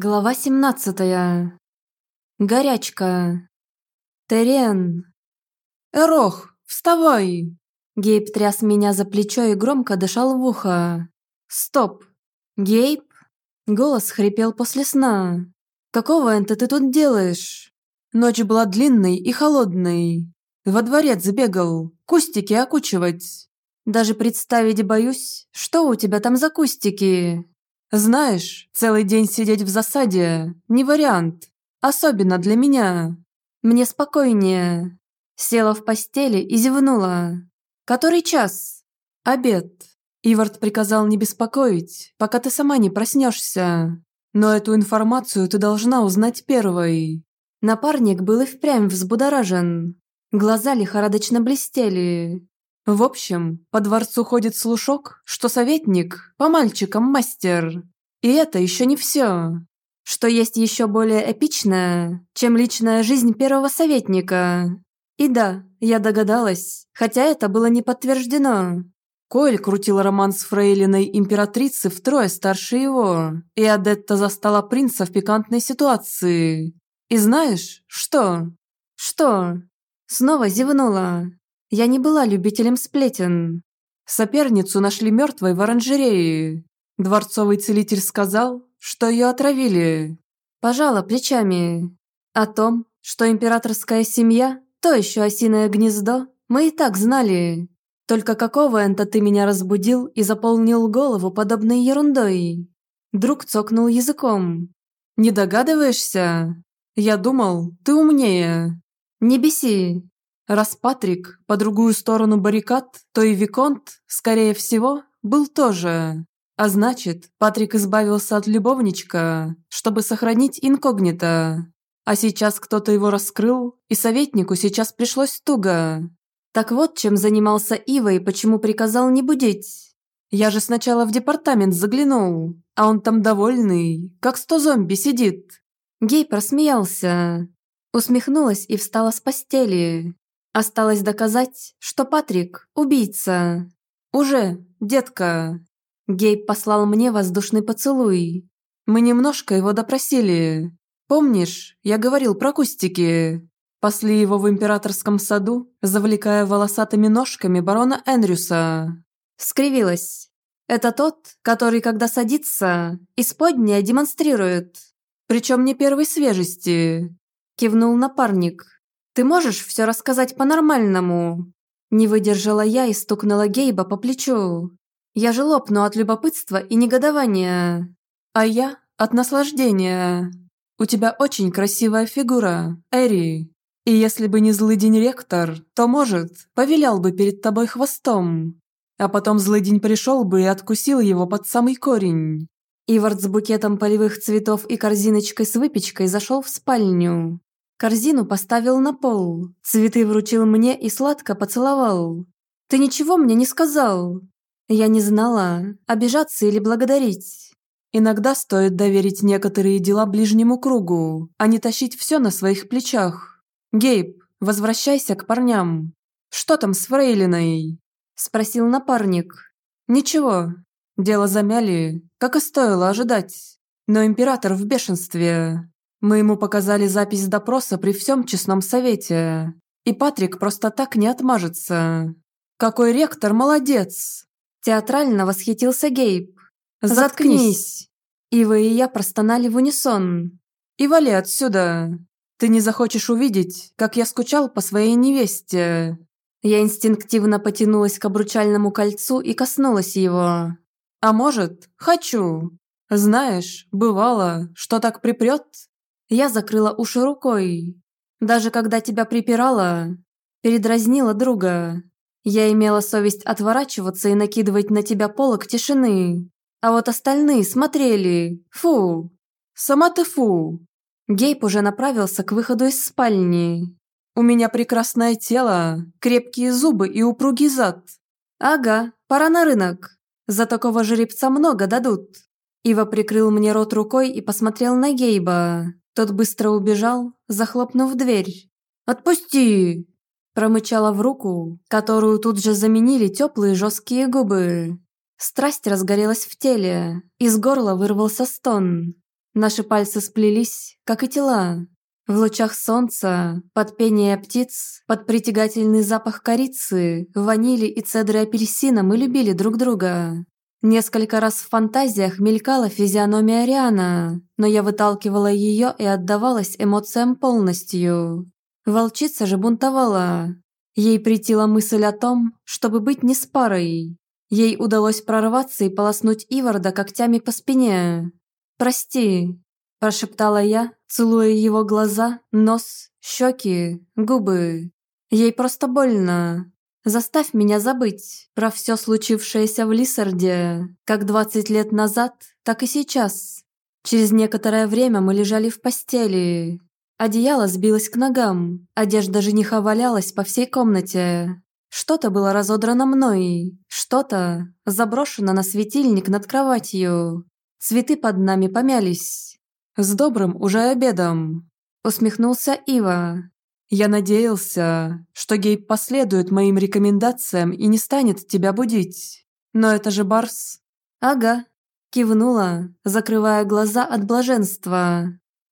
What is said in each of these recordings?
Глава 17. Горячка. Терен. «Эрох, вставай!» Гейб тряс меня за плечо и громко дышал в ухо. «Стоп! Гейб?» Голос хрипел после сна. «Какого энта ты тут делаешь?» Ночь была длинной и холодной. Во дворец забегал, кустики окучивать. Даже представить боюсь, что у тебя там за кустики. Знаешь, целый день сидеть в засаде – не вариант. Особенно для меня. Мне спокойнее. Села в постели и зевнула. Который час? Обед. Ивард приказал не беспокоить, пока ты сама не проснешься. Но эту информацию ты должна узнать первой. Напарник был и впрямь взбудоражен. Глаза лихорадочно блестели. В общем, по дворцу ходит слушок, что советник по мальчикам мастер. И это еще не все. Что есть еще более эпичное, чем личная жизнь первого советника. И да, я догадалась, хотя это было не подтверждено. Коэль крутил роман с фрейлиной императрицы втрое старше его, и Адетта застала принца в пикантной ситуации. И знаешь, что? Что? Снова зевнула. Я не была любителем сплетен. Соперницу нашли мертвой в оранжерее. Дворцовый целитель сказал, что ее отравили. Пожала плечами. О том, что императорская семья – то еще осиное гнездо, мы и так знали. Только какого энта ты меня разбудил и заполнил голову подобной ерундой? Друг цокнул языком. Не догадываешься? Я думал, ты умнее. Не беси. Раз Патрик по другую сторону баррикад, то и Виконт, скорее всего, был тоже. А значит, Патрик избавился от любовничка, чтобы сохранить инкогнито. А сейчас кто-то его раскрыл, и советнику сейчас пришлось туго. Так вот, чем занимался Ива и почему приказал не будить. Я же сначала в департамент заглянул, а он там довольный, как сто зомби сидит. Гей просмеялся. Усмехнулась и встала с постели. Осталось доказать, что Патрик – убийца. Уже, детка. Гейб послал мне воздушный поцелуй. Мы немножко его допросили. Помнишь, я говорил про кустики? Пасли его в императорском саду, завлекая волосатыми ножками барона Энрюса. Скривилась. Это тот, который, когда садится, исподняя демонстрирует. Причем не первой свежести. Кивнул напарник. Ты можешь все рассказать по-нормальному?» Не выдержала я и стукнула Гейба по плечу. Я же лопну от любопытства и негодования. А я от наслаждения. У тебя очень красивая фигура, Эри. И если бы не злыдень ректор, то, может, повелял бы перед тобой хвостом. А потом злыдень пришел бы и откусил его под самый корень. Ивард с букетом полевых цветов и корзиночкой с выпечкой зашел в спальню. Корзину поставил на пол, цветы вручил мне и сладко поцеловал. «Ты ничего мне не сказал?» Я не знала, обижаться или благодарить. Иногда стоит доверить некоторые дела ближнему кругу, а не тащить все на своих плечах. Гейб, возвращайся к парням. Что там с Фрейлиной? Спросил напарник. Ничего, дело замяли, как и стоило ожидать. Но император в бешенстве. Мы ему показали запись допроса при всем честном совете. И Патрик просто так не отмажется. Какой ректор молодец! Театрально восхитился Гейб. Заткнись! Ива и я простонали в унисон. И вали отсюда. Ты не захочешь увидеть, как я скучал по своей невесте. Я инстинктивно потянулась к обручальному кольцу и коснулась его. А может, хочу. Знаешь, бывало, что так припрет, я закрыла уши рукой. Даже когда тебя припирала, передразнила друга. Я имела совесть отворачиваться и накидывать на тебя полок тишины. А вот остальные смотрели. Фу. Сама ты фу. Гейб уже направился к выходу из спальни. У меня прекрасное тело, крепкие зубы и упругий зад. Ага, пора на рынок. За такого жеребца много дадут. Ива прикрыл мне рот рукой и посмотрел на Гейба. Тот быстро убежал, захлопнув дверь. «Отпусти!» Промычала в руку, которую тут же заменили теплые жесткие губы. Страсть разгорелась в теле, из горла вырвался стон. Наши пальцы сплелись, как и тела. В лучах солнца, под пение птиц, под притягательный запах корицы, ванили и цедры апельсина мы любили друг друга. Несколько раз в фантазиях мелькала физиономия Ариана, но я выталкивала ее и отдавалась эмоциям полностью. Волчица же бунтовала. Ей притила мысль о том, чтобы быть не с парой. Ей удалось прорваться и полоснуть Иварда когтями по спине. «Прости», – прошептала я, целуя его глаза, нос, щеки, губы. Ей просто больно. Заставь меня забыть про все случившееся в Лиссарде, как 20 лет назад, так и сейчас. Через некоторое время мы лежали в постели. Одеяло сбилось к ногам, одежда жениха валялась по всей комнате. Что-то было разодрано мной, что-то заброшено на светильник над кроватью. Цветы под нами помялись. «С добрым уже обедом!» Усмехнулся Ива. Я надеялся, что Гейб последует моим рекомендациям и не станет тебя будить. Но это же Барс. Ага. Кивнула, закрывая глаза от блаженства.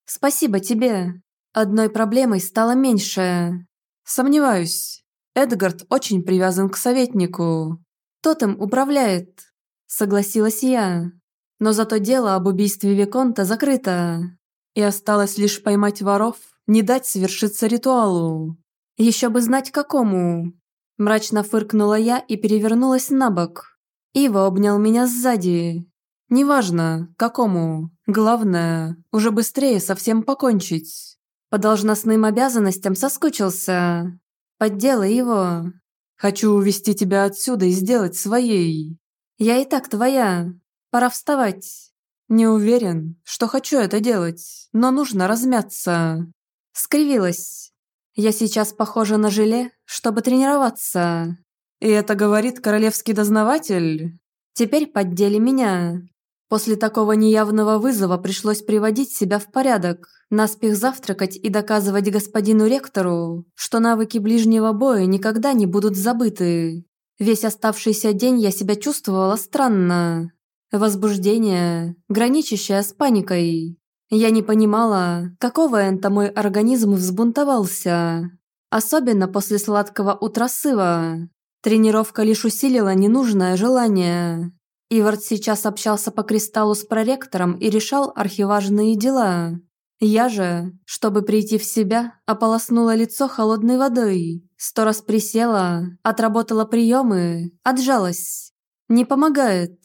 Спасибо тебе. Одной проблемой стало меньше. Сомневаюсь. Эдгард очень привязан к советнику. Тот им управляет. Согласилась я. Но зато дело об убийстве Виконта закрыто. И осталось лишь поймать воров не дать свершиться ритуалу. Еще бы знать какому. Мрачно фыркнула я и перевернулась на бок. Ива обнял меня сзади. Неважно, какому. Главное, уже быстрее совсем покончить. По должностным обязанностям соскучился. Подделай его. Хочу увести тебя отсюда и сделать своей. Я и так твоя. Пора вставать. Не уверен, что хочу это делать, но нужно размяться. Скривилась. Я сейчас похожа на желе, чтобы тренироваться. И это говорит королевский дознаватель? Теперь поддели меня. После такого неявного вызова пришлось приводить себя в порядок, наспех завтракать и доказывать господину ректору, что навыки ближнего боя никогда не будут забыты. Весь оставшийся день я себя чувствовала странно. Возбуждение, граничащее с паникой. Я не понимала, какого это мой организм взбунтовался. Особенно после сладкого утра сыва. Тренировка лишь усилила ненужное желание. Ивард сейчас общался по кристаллу с проректором и решал архиважные дела. Я же, чтобы прийти в себя, ополоснула лицо холодной водой, сто раз присела, отработала приемы, отжалась. Не помогает.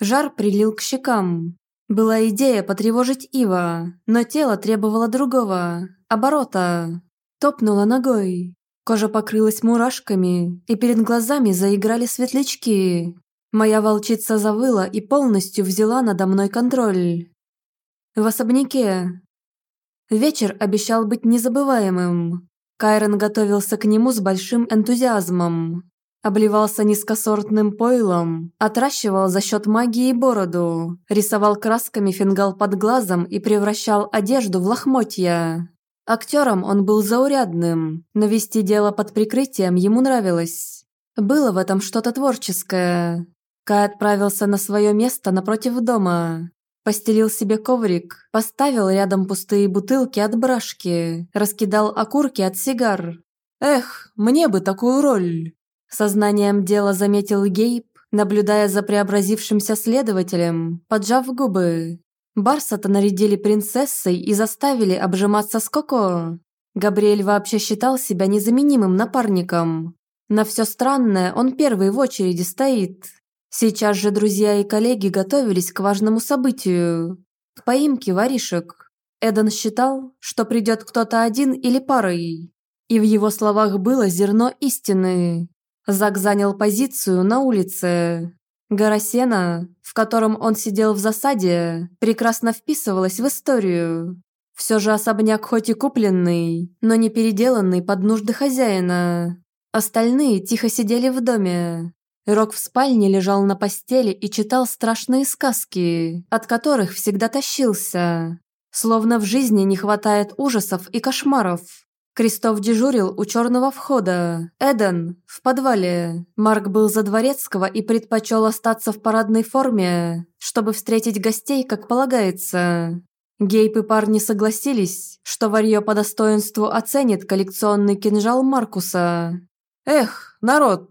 Жар прилил к щекам. Была идея потревожить Ива, но тело требовало другого, оборота. Топнула ногой. Кожа покрылась мурашками, и перед глазами заиграли светлячки. Моя волчица завыла и полностью взяла надо мной контроль. В особняке. Вечер обещал быть незабываемым. Кайрон готовился к нему с большим энтузиазмом. Обливался низкосортным пойлом, отращивал за счет магии бороду, рисовал красками фингал под глазом и превращал одежду в лохмотья. Актером он был заурядным, но вести дело под прикрытием ему нравилось. Было в этом что-то творческое. Кай отправился на свое место напротив дома. Постелил себе коврик, поставил рядом пустые бутылки от брашки, раскидал окурки от сигар. «Эх, мне бы такую роль!» Сознанием дела заметил Гейб, наблюдая за преобразившимся следователем, поджав губы. Барса-то нарядили принцессой и заставили обжиматься с Коко. Габриэль вообще считал себя незаменимым напарником. На все странное он первый в очереди стоит. Сейчас же друзья и коллеги готовились к важному событию – к поимке воришек. Эден считал, что придет кто-то один или парой. И в его словах было зерно истины. Зак занял позицию на улице. Гора сена, в котором он сидел в засаде, прекрасно вписывалась в историю. Все же особняк хоть и купленный, но не переделанный под нужды хозяина. Остальные тихо сидели в доме. Рок в спальне лежал на постели и читал страшные сказки, от которых всегда тащился. Словно в жизни не хватает ужасов и кошмаров. Крестов дежурил у черного входа. Эден – в подвале. Марк был за дворецкого и предпочел остаться в парадной форме, чтобы встретить гостей, как полагается. Гейп и парни согласились, что варьё по достоинству оценит коллекционный кинжал Маркуса. «Эх, народ!»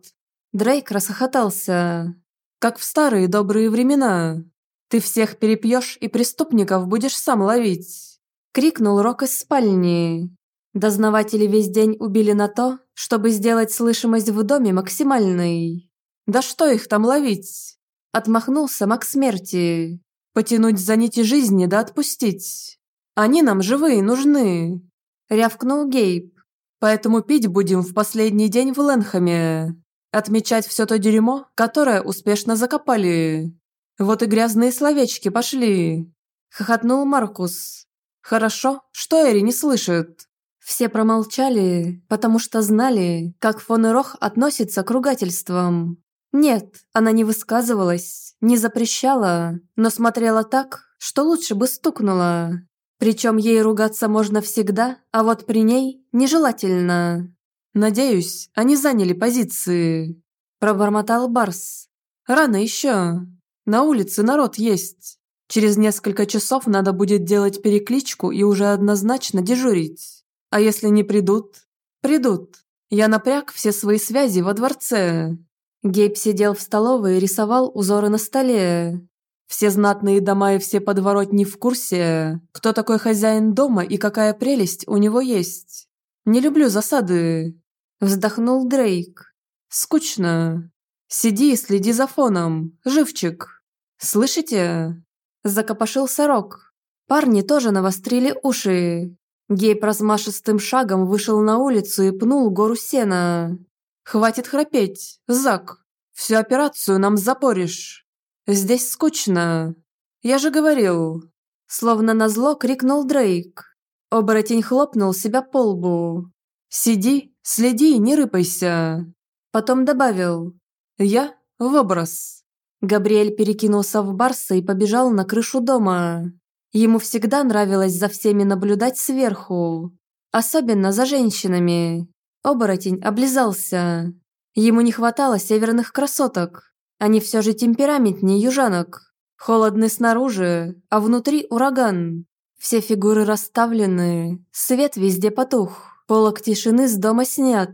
Дрейк расхохотался. «Как в старые добрые времена. Ты всех перепьешь и преступников будешь сам ловить!» Крикнул Рок из спальни. Дознаватели весь день убили на то, чтобы сделать слышимость в доме максимальной. «Да что их там ловить?» Отмахнулся Мак смерти. «Потянуть за нити жизни да отпустить. Они нам живые нужны!» Рявкнул Гейб. «Поэтому пить будем в последний день в Ленхаме. Отмечать все то дерьмо, которое успешно закопали. Вот и грязные словечки пошли!» Хохотнул Маркус. «Хорошо, что Эри не слышит. Все промолчали, потому что знали, как фон Ирох относится к ругательствам. Нет, она не высказывалась, не запрещала, но смотрела так, что лучше бы стукнула. Причем ей ругаться можно всегда, а вот при ней нежелательно. «Надеюсь, они заняли позиции», – пробормотал Барс. «Рано еще. На улице народ есть. Через несколько часов надо будет делать перекличку и уже однозначно дежурить». А если не придут? Придут. Я напряг все свои связи во дворце. Гейб сидел в столовой и рисовал узоры на столе. Все знатные дома и все подворотни в курсе, кто такой хозяин дома и какая прелесть у него есть. Не люблю засады. Вздохнул Дрейк. Скучно. Сиди и следи за фоном, живчик. Слышите? Закопошился Рок. Парни тоже навострили уши. Гейб размашистым шагом вышел на улицу и пнул гору сена. «Хватит храпеть, Зак. Всю операцию нам запоришь. Здесь скучно. Я же говорил». Словно назло крикнул Дрейк. Оборотень хлопнул себя по лбу. «Сиди, следи и не рыпайся». Потом добавил. «Я в образ». Габриэль перекинулся в Барса и побежал на крышу дома. Ему всегда нравилось за всеми наблюдать сверху, особенно за женщинами. Оборотень облизался. Ему не хватало северных красоток. Они все же темпераментнее южанок. Холодны снаружи, а внутри ураган. Все фигуры расставлены, свет везде потух, полок тишины с дома снят.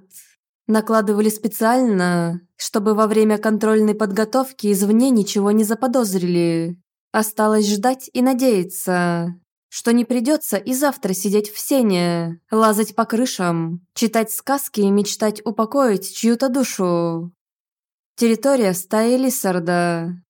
Накладывали специально, чтобы во время контрольной подготовки извне ничего не заподозрили. Осталось ждать и надеяться, что не придется и завтра сидеть в сене, лазать по крышам, читать сказки и мечтать упокоить чью-то душу. Территория стаи Лиссарда.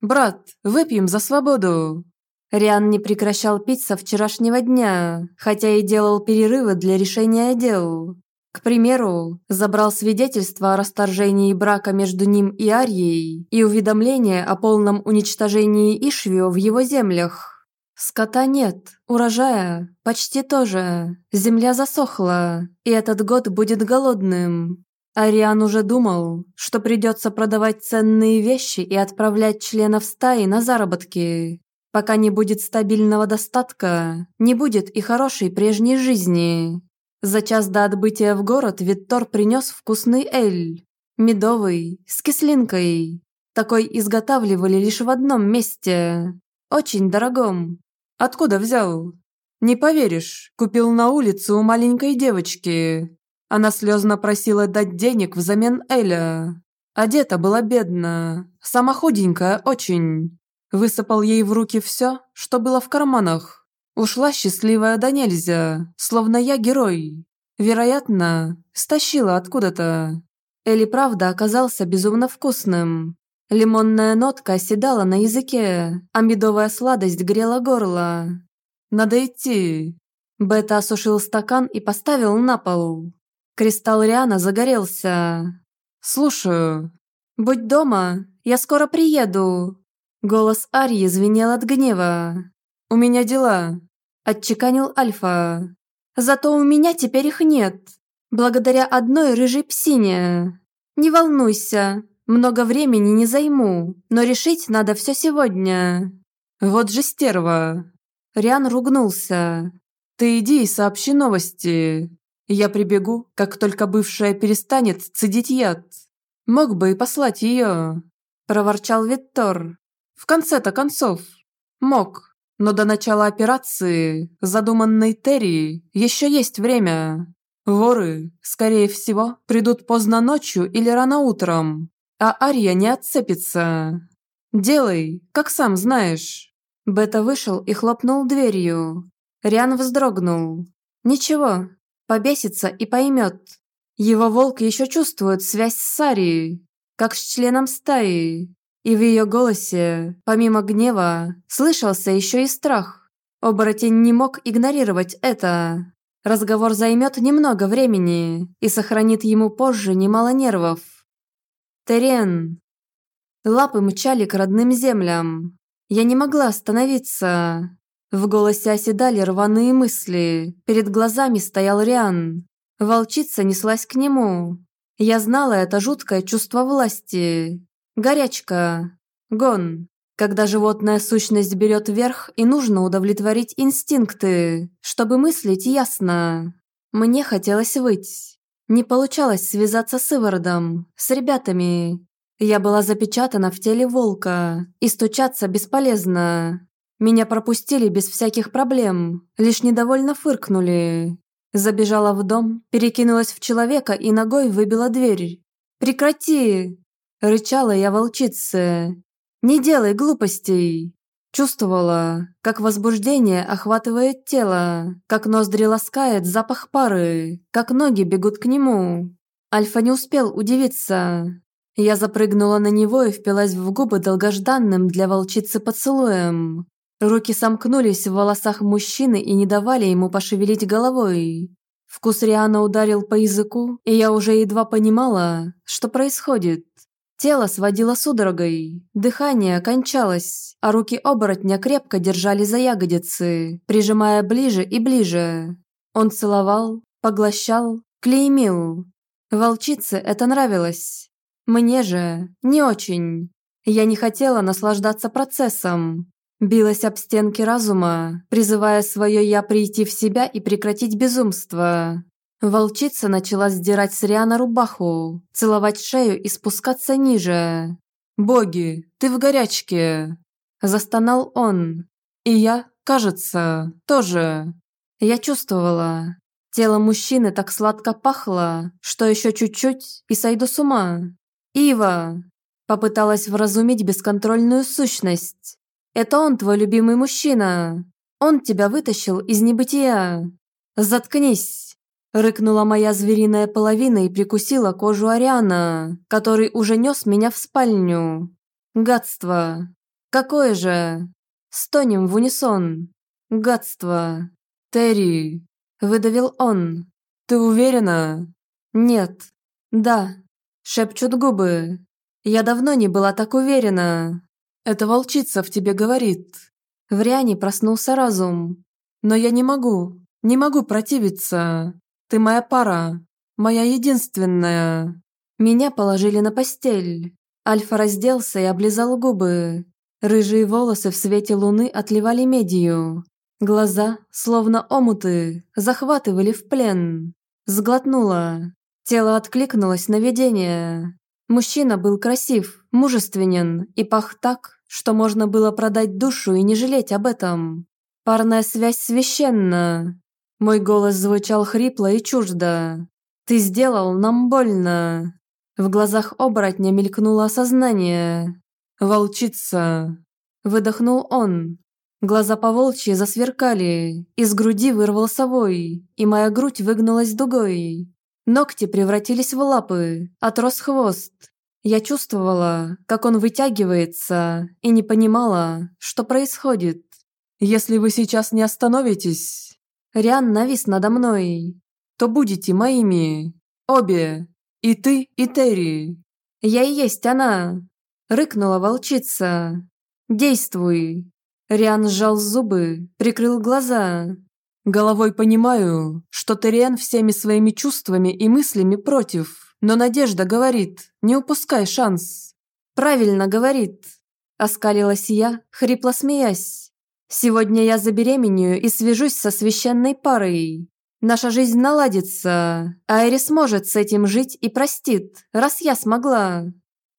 «Брат, выпьем за свободу!» Риан не прекращал пить со вчерашнего дня, хотя и делал перерывы для решения дел. К примеру, забрал свидетельство о расторжении брака между ним и Арьей и уведомление о полном уничтожении Ишвио в его землях. Скота нет, урожая почти тоже. Земля засохла, и этот год будет голодным. Ариан уже думал, что придется продавать ценные вещи и отправлять членов стаи на заработки. Пока не будет стабильного достатка, не будет и хорошей прежней жизни. За час до отбытия в город Виттор принес вкусный эль. Медовый, с кислинкой. Такой изготавливали лишь в одном месте. Очень дорогом. Откуда взял? Не поверишь, купил на улице у маленькой девочки. Она слезно просила дать денег взамен Эля. Одета была бедно, сама худенькая очень. Высыпал ей в руки все, что было в карманах. Ушла счастливая да нельзя, словно я герой. Вероятно, стащила откуда-то. Или правда оказался безумно вкусным. Лимонная нотка оседала на языке, а медовая сладость грела горло. «Надо идти». Бета осушил стакан и поставил на пол. Кристалл Риана загорелся. «Слушаю». «Будь дома, я скоро приеду». Голос Арьи звенел от гнева. «У меня дела отчеканил Альфа. «Зато у меня теперь их нет. Благодаря одной рыжей псине. Не волнуйся, много времени не займу, но решить надо все сегодня». «Вот же стерва!» Риан ругнулся. «Ты иди и сообщи новости. Я прибегу, как только бывшая перестанет цедить яд. Мог бы и послать ее», – проворчал Виттор. «В конце-то концов. Мог. Но до начала операции, задуманной Терри, еще есть время. Воры, скорее всего, придут поздно ночью или рано утром, а Ария не отцепится. Делай, как сам знаешь». Бета вышел и хлопнул дверью. Риан вздрогнул. «Ничего, побесится и поймет. Его волк еще чувствует связь с Сарией, как с членом стаи. И в ее голосе, помимо гнева, слышался еще и страх. Оборотень не мог игнорировать это. Разговор займет немного времени и сохранит ему позже немало нервов. Терен. Лапы мчали к родным землям. Я не могла остановиться. В голосе оседали рваные мысли. Перед глазами стоял Риан. Волчица неслась к нему. Я знала это жуткое чувство власти. Горячка. Гон. Когда животная сущность берет верх и нужно удовлетворить инстинкты, чтобы мыслить ясно. Мне хотелось выть. Не получалось связаться с Ивардом, с ребятами. Я была запечатана в теле волка, и стучаться бесполезно. Меня пропустили без всяких проблем, лишь недовольно фыркнули. Забежала в дом, перекинулась в человека и ногой выбила дверь. «Прекрати!» – рычала я волчице. «Не делай глупостей!» Чувствовала, как возбуждение охватывает тело, как ноздри ласкает запах пары, как ноги бегут к нему. Альфа не успел удивиться. Я запрыгнула на него и впилась в губы долгожданным для волчицы поцелуем. Руки сомкнулись в волосах мужчины и не давали ему пошевелить головой. Вкус Риана ударил по языку, и я уже едва понимала, что происходит. Тело сводило судорогой, дыхание кончалось, а руки оборотня крепко держали за ягодицы, прижимая ближе и ближе. Он целовал, поглощал, клеймил. Волчице это нравилось. Мне же не очень. Я не хотела наслаждаться процессом, Билась об стенки разума, призывая свое «я» прийти в себя и прекратить безумство. Волчица начала сдирать с Риана рубаху, целовать шею и спускаться ниже. «Боги, ты в горячке!» Застонал он. И я, кажется, тоже. Я чувствовала. Тело мужчины так сладко пахло, что еще чуть-чуть и сойду с ума. «Ива!» Попыталась вразумить бесконтрольную сущность, это он твой любимый мужчина. Он тебя вытащил из небытия. Заткнись!» Рыкнула моя звериная половина и прикусила кожу Ариана, который уже нес меня в спальню. Гадство. Какое же? Стонем в унисон. Гадство. Терри. Выдавил он. Ты уверена? Нет. Да. Шепчут губы. Я давно не была так уверена. Это волчица в тебе говорит. В Риане проснулся разум. Но я не могу, не могу противиться. Ты моя пара, моя единственная. Меня положили на постель. Альфа разделся и облизал губы. Рыжие волосы в свете луны отливали медью. Глаза, словно омуты, захватывали в плен. Сглотнула. Тело откликнулось на видение. Мужчина был красив, мужественен и пах так, что можно было продать душу и не жалеть об этом. Парная связь священна. Мой голос звучал хрипло и чуждо. «Ты сделал нам больно». В глазах оборотня мелькнуло осознание. «Волчица!» Выдохнул он. Глаза поволчьи засверкали, из груди вырвался вой, и моя грудь выгнулась дугой. Ногти превратились в лапы, отрос хвост, я чувствовала, как он вытягивается, и не понимала, что происходит. «Если вы сейчас не остановитесь...» Риан навис надо мной. «То будете моими. Обе. И ты, и Терри». «Я и есть она!» Рыкнула волчица. «Действуй!» Риан сжал зубы, прикрыл глаза. «Головой понимаю, что Терриан всеми своими чувствами и мыслями против. Но Надежда говорит, не упускай шанс. Правильно говорит. Оскалилась я, хрипло смеясь. Сегодня я забеременею и свяжусь со священной парой. Наша жизнь наладится. Айри сможет с этим жить и простит, раз я смогла.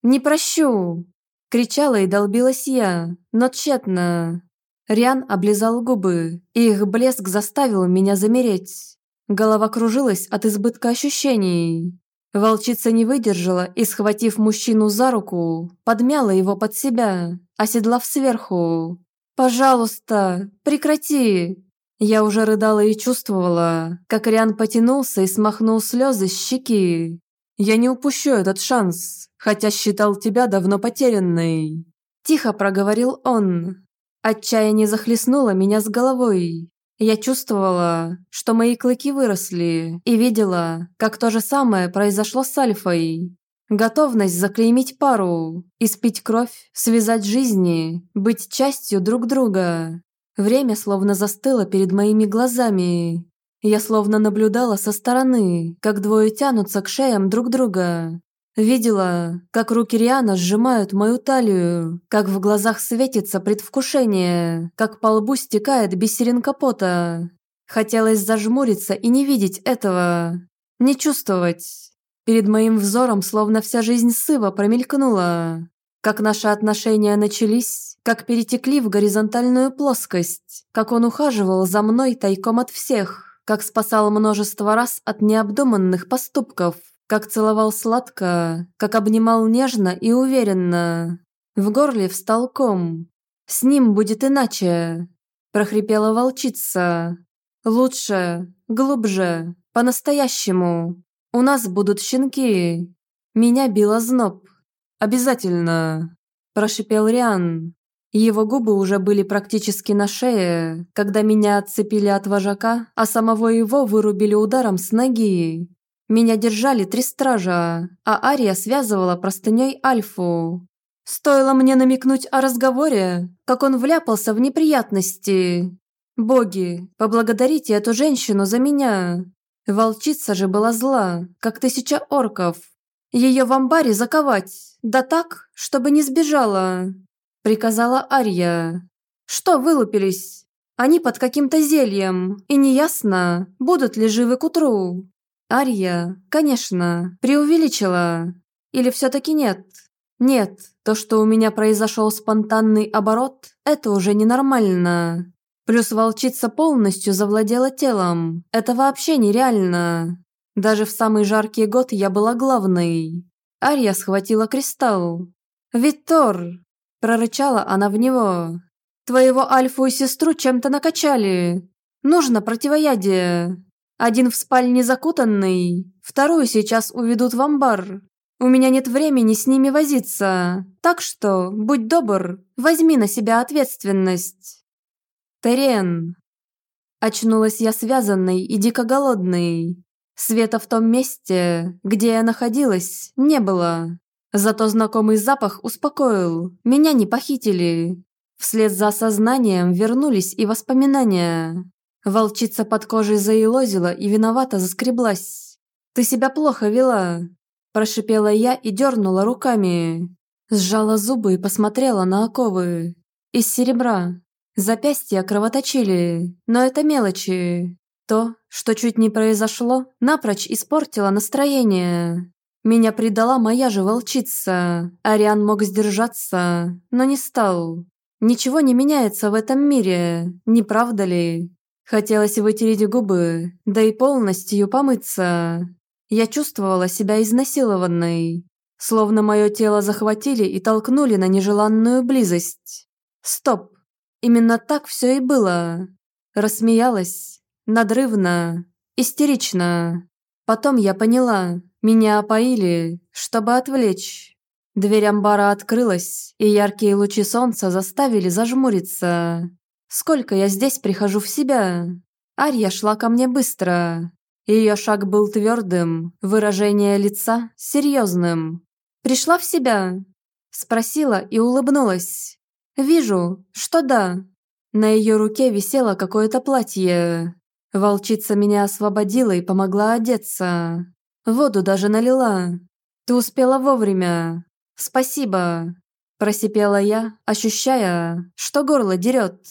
Не прощу. Кричала и долбилась я, но тщетно. Риан облизал губы, и их блеск заставил меня замереть. Голова кружилась от избытка ощущений. Волчица не выдержала и, схватив мужчину за руку, подмяла его под себя, оседлав сверху. «Пожалуйста, прекрати!» Я уже рыдала и чувствовала, как Риан потянулся и смахнул слезы с щеки. «Я не упущу этот шанс, хотя считал тебя давно потерянной». Тихо проговорил он. Отчаяние захлестнуло меня с головой. Я чувствовала, что мои клыки выросли, и видела, как то же самое произошло с Альфой. Готовность заклеймить пару, испить кровь, связать жизни, быть частью друг друга. Время словно застыло перед моими глазами. Я словно наблюдала со стороны, как двое тянутся к шеям друг друга. Видела, как руки Риана сжимают мою талию, как в глазах светится предвкушение, как по лбу стекает бисеринка пота. Хотелось зажмуриться и не видеть этого, не чувствовать. Перед моим взором словно вся жизнь Сыва промелькнула. Как наши отношения начались, как перетекли в горизонтальную плоскость, как он ухаживал за мной тайком от всех, как спасал множество раз от необдуманных поступков. Как целовал сладко, как обнимал нежно и уверенно. В горле встал ком. «С ним будет иначе», – прохрипела волчица. «Лучше, глубже, по-настоящему. У нас будут щенки». Меня била зноб. «Обязательно», – прошипел Риан. Его губы уже были практически на шее, когда меня отцепили от вожака, а самого его вырубили ударом с ноги. Меня держали три стража, а Ария связывала простыней Альфу. Стоило мне намекнуть о разговоре, как он вляпался в неприятности. Боги, поблагодарите эту женщину за меня. Волчица же была зла, как тысяча орков. Ее в амбаре заковать, да так, чтобы не сбежала, приказала Ария. Что вылупились? Они под каким-то зельем, и неясно, будут ли живы к утру. Ария, конечно, преувеличила. Или все-таки нет? Нет, то, что у меня произошел спонтанный оборот, это уже ненормально. Плюс волчица полностью завладела телом. Это вообще нереально. Даже в самый жаркий год я была главной. Ария схватила кристалл. «Виттор!» – прорычала она в него. «Твоего Альфу и сестру чем-то накачали. Нужно противоядие». Один в спальне закутанный, вторую сейчас уведут в амбар. У меня нет времени с ними возиться, так что, будь добр, возьми на себя ответственность. Терен. Очнулась я связанной и дико голодной. Света в том месте, где я находилась, не было. Зато знакомый запах успокоил, меня не похитили. Вслед за осознанием вернулись и воспоминания. Волчица под кожей заелозила и виновато заскреблась. «Ты себя плохо вела!» Прошипела я и дернула руками. Сжала зубы и посмотрела на оковы. Из серебра. Запястья кровоточили, но это мелочи. То, что чуть не произошло, напрочь испортило настроение. Меня предала моя же волчица. Ариан мог сдержаться, но не стал. Ничего не меняется в этом мире, не правда ли? Хотелось вытереть губы, да и полностью помыться. Я чувствовала себя изнасилованной, словно мое тело захватили и толкнули на нежеланную близость. Стоп, именно так все и было. Рассмеялась, надрывно, истерично. Потом я поняла, меня опоили, чтобы отвлечь. Дверь амбара открылась, и яркие лучи солнца заставили зажмуриться. Сколько я здесь прихожу в себя? Арья шла ко мне быстро. Ее шаг был твердым, выражение лица серьезным. «Пришла в себя?» Спросила и улыбнулась. «Вижу, что да». На ее руке висело какое-то платье. Волчица меня освободила и помогла одеться. Воду даже налила. Ты успела вовремя. Спасибо. Просипела я, ощущая, что горло дерет.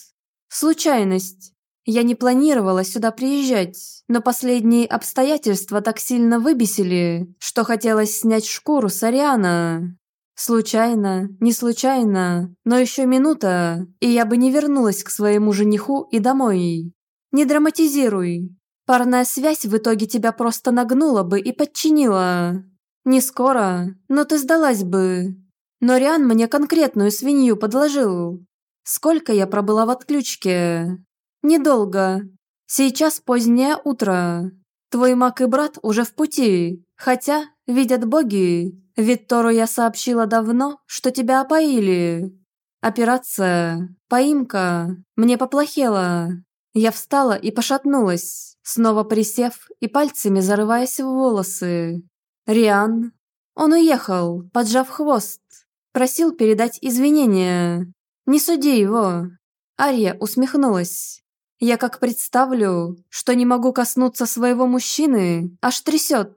Случайность. Я не планировала сюда приезжать, но последние обстоятельства так сильно выбесили, что хотелось снять шкуру с Ариана. Случайно, не случайно, но еще минута, и я бы не вернулась к своему жениху и домой. Не драматизируй. Парная связь в итоге тебя просто нагнула бы и подчинила. Не скоро, но ты сдалась бы. Но Риан мне конкретную свинью подложил. Сколько я пробыла в отключке? Недолго. Сейчас позднее утро. Твой маг и брат уже в пути. Хотя, видят боги, Виттору я сообщила давно, что тебя опоили. Операция, поимка, мне поплохело. Я встала и пошатнулась, снова присев и пальцами зарываясь в волосы. Риан. Он уехал, поджав хвост. Просил передать извинения. Не суди его. Ария усмехнулась. Я как представлю, что не могу коснуться своего мужчины, аж трясет.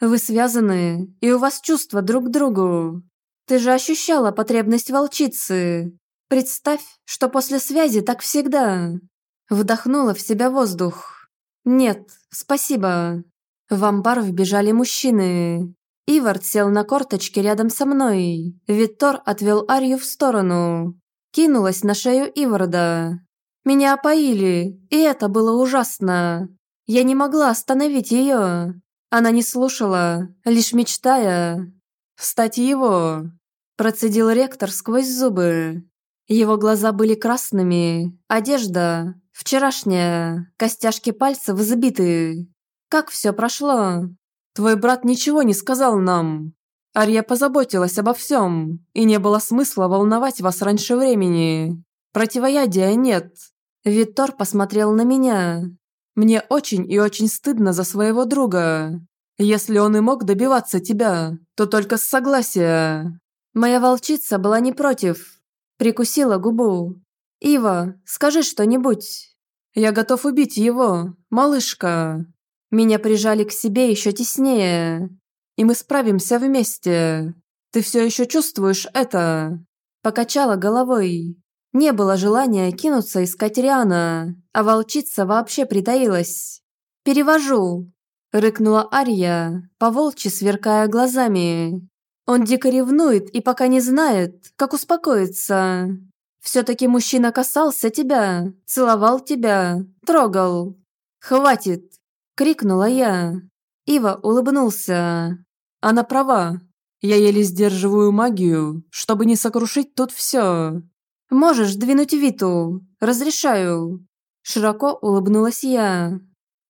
Вы связаны, и у вас чувства друг к другу. Ты же ощущала потребность волчицы. Представь, что после связи так всегда. Вдохнула в себя воздух. «Нет, спасибо». В амбар вбежали мужчины. Ивард сел на корточки рядом со мной. Виттор отвел Арью в сторону. Кинулась на шею Иварда. Меня опоили, и это было ужасно. Я не могла остановить ее. Она не слушала, лишь мечтая. «Встать его!» Процедил ректор сквозь зубы. Его глаза были красными, одежда Вчерашняя. Костяшки пальцев забиты. Как все прошло? Твой брат ничего не сказал нам. Ария позаботилась обо всем, и не было смысла волновать вас раньше времени. Противоядия нет. Виттор посмотрел на меня. Мне очень и очень стыдно за своего друга. Если он и мог добиваться тебя, то только с согласия. Моя волчица была не против. Прикусила губу. «Ива, скажи что-нибудь». «Я готов убить его, малышка». Меня прижали к себе еще теснее. «И мы справимся вместе. Ты все еще чувствуешь это?» Покачала головой. Не было желания кинуться искать Риана, а волчица вообще притаилась. «Перевожу», – рыкнула Ария, поволчьи сверкая глазами. «Он дико ревнует и пока не знает, как успокоиться. Все-таки мужчина касался тебя, целовал тебя, трогал. Хватит!» – крикнула я. Ива улыбнулся. «Она права. Я еле сдерживаю магию, чтобы не сокрушить тут все. Можешь двинуть Виту. Разрешаю». Широко улыбнулась я.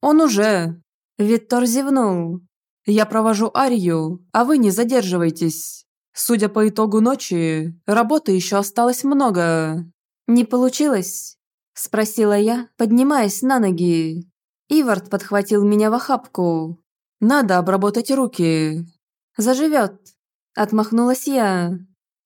«Он уже». Виттор зевнул. «Я провожу Арию, а вы не задерживайтесь». Судя по итогу ночи, работы еще осталось много. «Не получилось?» – спросила я, поднимаясь на ноги. Ивард подхватил меня в охапку. «Надо обработать руки». «Заживет», – отмахнулась я.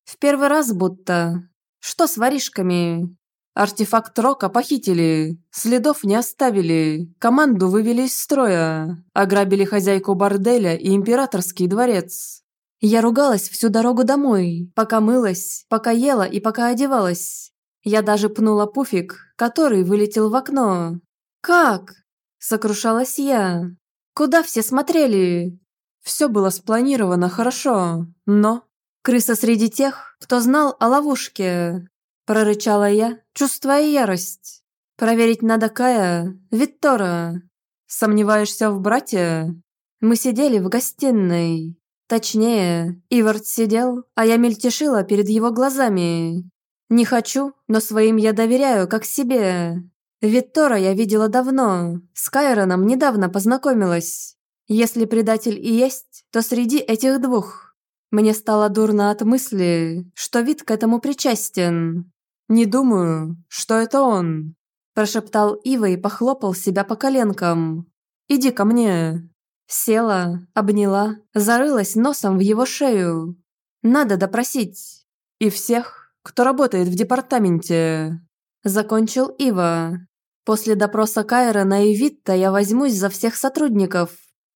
«В первый раз будто. Что с воришками?» Артефакт Рока похитили, следов не оставили, команду вывели из строя, ограбили хозяйку борделя и императорский дворец. Я ругалась всю дорогу домой, пока мылась, пока ела и пока одевалась. Я даже пнула пуфик, который вылетел в окно. «Как?» – сокрушалась я. «Куда все смотрели?» Все было спланировано хорошо, но... Крыса среди тех, кто знал о ловушке. Прорычала я, чувствуя ярость. Проверить надо Кая, Виктора. Сомневаешься в брате? Мы сидели в гостиной. Точнее, Ивард сидел, а я мельтешила перед его глазами. Не хочу, но своим я доверяю, как себе. Виттора я видела давно, с Кайроном недавно познакомилась. Если предатель и есть, то среди этих двух. Мне стало дурно от мысли, что вид к этому причастен. «Не думаю, что это он», – прошептал Ива и похлопал себя по коленкам. «Иди ко мне». Села, обняла, зарылась носом в его шею. Надо допросить. И всех, кто работает в департаменте. Закончил Ива. После допроса Кайрона и Витта я возьмусь за всех сотрудников.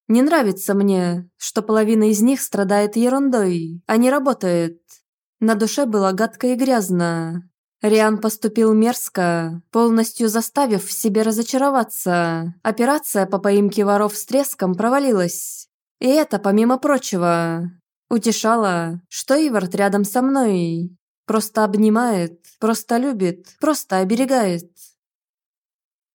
Не нравится мне, что половина из них страдает ерундой, а не работает. На душе было гадко и грязно. Риан поступил мерзко, полностью заставив в себе разочароваться. Операция по поимке воров с треском провалилась. И это помимо прочего. Утешало, что Ивард рядом со мной. Просто обнимает, просто любит, просто оберегает.